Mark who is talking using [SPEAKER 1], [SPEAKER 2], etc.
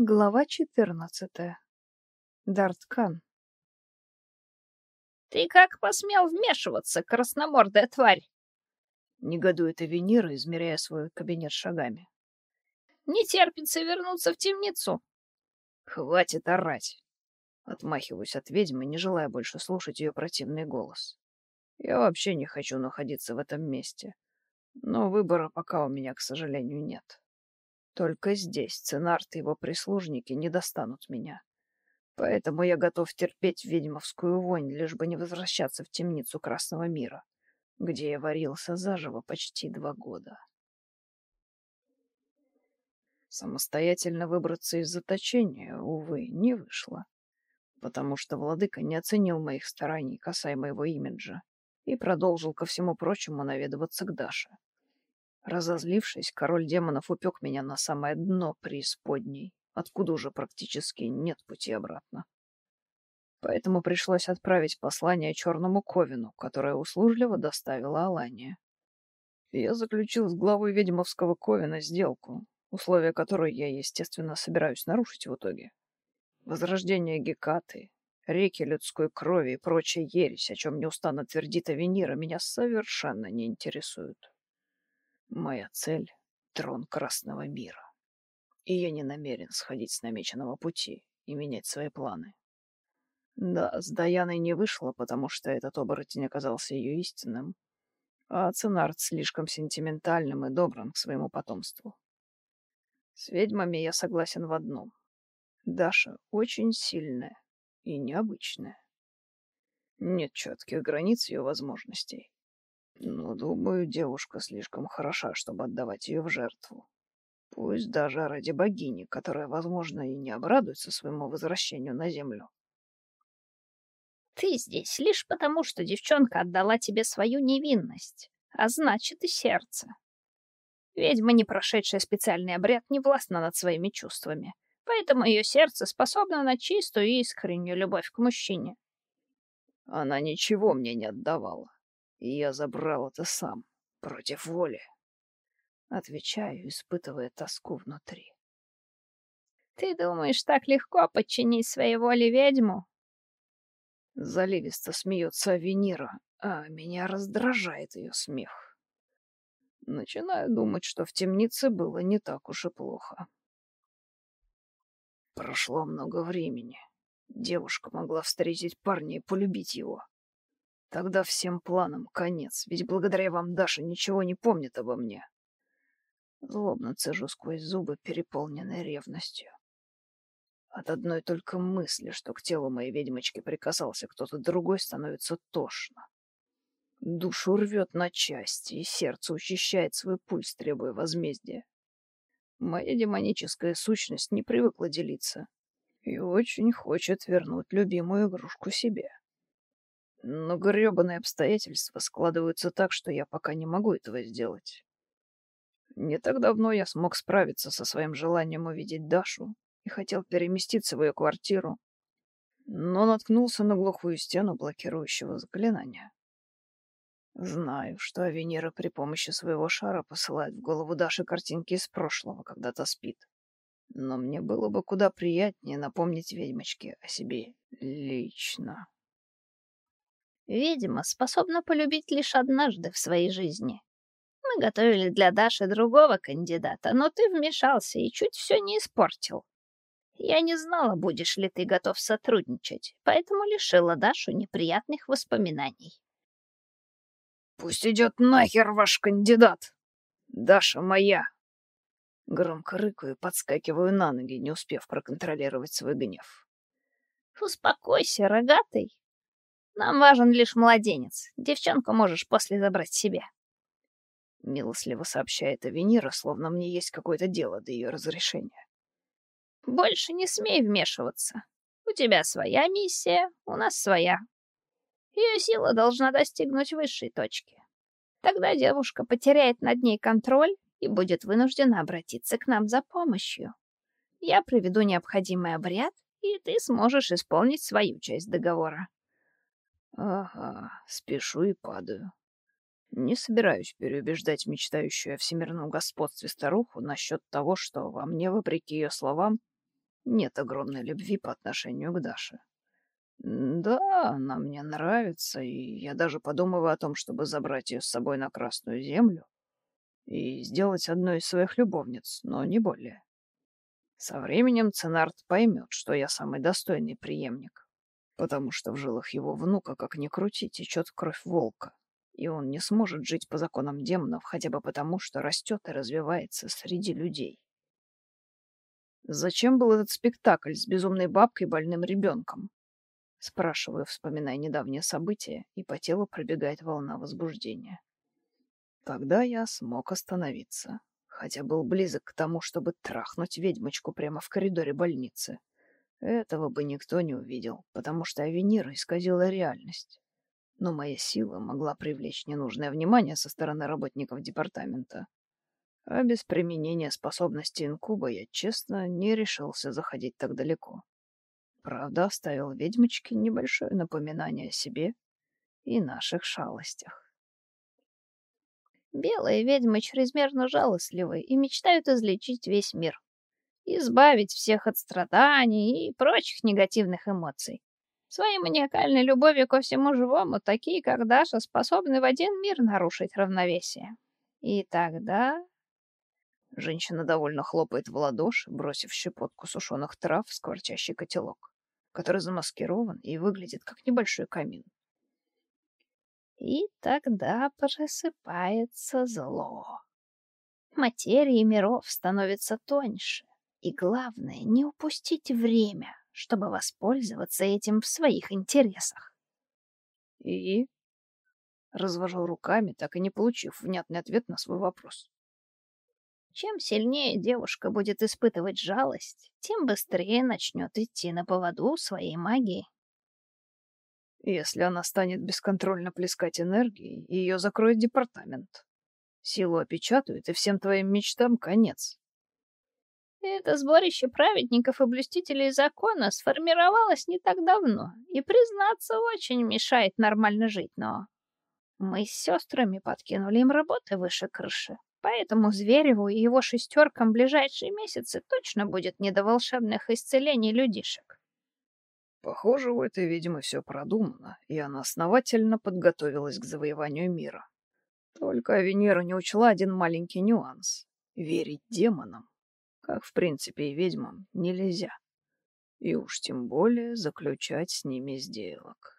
[SPEAKER 1] Глава четырнадцатая. Дарткан.
[SPEAKER 2] «Ты как посмел вмешиваться, красномордая тварь?»
[SPEAKER 3] Негодует Авенира, измеряя свой кабинет шагами.
[SPEAKER 2] «Не терпится вернуться в темницу».
[SPEAKER 3] «Хватит орать!» Отмахиваюсь от ведьмы, не желая больше слушать ее противный голос. Я вообще не хочу находиться в этом месте. Но выбора пока у меня, к сожалению, нет. Только здесь Ценарт и его прислужники не достанут меня. Поэтому я готов терпеть ведьмовскую вонь, лишь бы не возвращаться в темницу Красного мира, где я варился заживо почти два года. Самостоятельно выбраться из заточения, увы, не вышло, потому что владыка не оценил моих стараний касаемо его имиджа и продолжил ко всему прочему наведываться к Даше. Разозлившись, король демонов упек меня на самое дно преисподней, откуда уже практически нет пути обратно. Поэтому пришлось отправить послание черному Ковину, которое услужливо доставила Алания. Я заключил с главой ведьмовского Ковина сделку, условия которой я, естественно, собираюсь нарушить в итоге. Возрождение Гекаты, реки людской крови и прочая ересь, о чем неустанно твердит Авенира, меня совершенно не интересуют. Моя цель — трон Красного мира. И я не намерен сходить с намеченного пути и менять свои планы. Да, с Даяной не вышло, потому что этот оборотень оказался ее истинным, а Ценарт слишком сентиментальным и добрым к своему потомству. С ведьмами я согласен в одном. Даша очень сильная и необычная. Нет четких границ ее возможностей. Но, думаю, девушка слишком хороша, чтобы отдавать ее в жертву. Пусть даже ради богини, которая, возможно, и не обрадуется своему возвращению на землю.
[SPEAKER 2] Ты здесь лишь потому, что девчонка отдала тебе свою невинность, а значит и сердце. Ведьма, не прошедшая специальный обряд, не властна над своими чувствами, поэтому ее сердце способно на чистую и искреннюю любовь к мужчине.
[SPEAKER 3] Она ничего мне не отдавала. Я забрал это сам, против воли. Отвечаю, испытывая тоску внутри.
[SPEAKER 2] Ты думаешь, так легко подчинить своей воле ведьму?
[SPEAKER 3] Заливисто смеется Венера, а меня раздражает ее смех. Начинаю думать, что в темнице было не так уж и плохо. Прошло много времени. Девушка могла встретить парня и полюбить его. Тогда всем планам конец, ведь благодаря вам Даша ничего не помнит обо мне. Злобно цежу сквозь зубы, переполненной ревностью. От одной только мысли, что к телу моей ведьмочки прикасался кто-то другой, становится тошно. Душу рвет на части, и сердце учащает свой пульс, требуя возмездия. Моя демоническая сущность не привыкла делиться и очень хочет вернуть любимую игрушку себе. Но грёбаные обстоятельства складываются так, что я пока не могу этого сделать. Не так давно я смог справиться со своим желанием увидеть Дашу и хотел переместиться в ее квартиру, но наткнулся на глухую стену блокирующего заклинания. Знаю, что Авенира при помощи своего шара посылает в голову Даши картинки из прошлого, когда та спит. Но мне было бы куда приятнее напомнить ведьмочке о себе лично.
[SPEAKER 2] Ведьма способна полюбить лишь однажды в своей жизни. Мы готовили для Даши другого кандидата, но ты вмешался и чуть все не испортил. Я не знала, будешь ли ты готов сотрудничать, поэтому лишила Дашу неприятных воспоминаний.
[SPEAKER 3] «Пусть идет нахер ваш кандидат! Даша моя!» Громко рыкаю и подскакиваю на ноги, не успев проконтролировать свой гнев.
[SPEAKER 2] «Успокойся, рогатый!» Нам важен лишь младенец. Девчонку можешь после забрать себе.
[SPEAKER 3] Милостливо сообщает Авенира, словно мне есть какое-то дело до ее разрешения.
[SPEAKER 2] Больше не смей вмешиваться. У тебя своя миссия, у нас своя. Ее сила должна достигнуть высшей точки. Тогда девушка потеряет над ней контроль и будет вынуждена обратиться к нам за помощью. Я проведу необходимый обряд, и ты сможешь исполнить свою часть договора.
[SPEAKER 3] Ага, спешу и падаю. Не собираюсь переубеждать мечтающую о всемирном господстве старуху насчет того, что во мне, вопреки ее словам, нет огромной любви по отношению к Даше. Да, она мне нравится, и я даже подумываю о том, чтобы забрать ее с собой на Красную Землю и сделать одной из своих любовниц, но не более. Со временем Ценарт поймет, что я самый достойный преемник, потому что в жилах его внука, как ни крути, течет кровь волка, и он не сможет жить по законам демонов хотя бы потому, что растет и развивается среди людей. Зачем был этот спектакль с безумной бабкой и больным ребенком? Спрашиваю, вспоминая недавнее событие, и по телу пробегает волна возбуждения. Тогда я смог остановиться, хотя был близок к тому, чтобы трахнуть ведьмочку прямо в коридоре больницы. Этого бы никто не увидел, потому что Авенира исказила реальность. Но моя сила могла привлечь ненужное внимание со стороны работников департамента. А без применения способности инкуба я, честно, не решился заходить так далеко. Правда, оставил ведьмочке небольшое напоминание о себе и наших шалостях.
[SPEAKER 2] Белые ведьмы чрезмерно жалостливы и мечтают излечить весь мир. Избавить всех от страданий и прочих негативных эмоций. Своей маниакальной любовью ко всему живому такие, как Даша, способны в один мир нарушить равновесие. И тогда
[SPEAKER 3] Женщина довольно хлопает в ладоши, бросив щепотку сушеных трав в скворчащий котелок, который замаскирован и выглядит как небольшой камин.
[SPEAKER 2] И тогда просыпается зло. Материя миров становится тоньше, и главное — не упустить время, чтобы воспользоваться этим в своих интересах.
[SPEAKER 3] И? Развожу руками, так и не получив внятный ответ на свой вопрос.
[SPEAKER 2] Чем сильнее девушка будет испытывать жалость, тем быстрее начнет идти на поводу своей магии.
[SPEAKER 3] Если она станет бесконтрольно плескать энергией, ее закроет департамент. Силу опечатают, и всем твоим мечтам конец.
[SPEAKER 2] Это сборище праведников и блюстителей закона сформировалось не так давно, и, признаться, очень мешает нормально жить, но... Мы с сестрами подкинули им работы выше крыши. Поэтому Звереву и его шестеркам ближайшие месяцы точно будет не до волшебных исцелений людишек.
[SPEAKER 3] Похоже, у этой ведьмы все продумано, и она основательно подготовилась к завоеванию мира. Только Венера не учла один маленький нюанс — верить демонам, как в принципе и ведьмам, нельзя. И уж тем более заключать с ними сделок.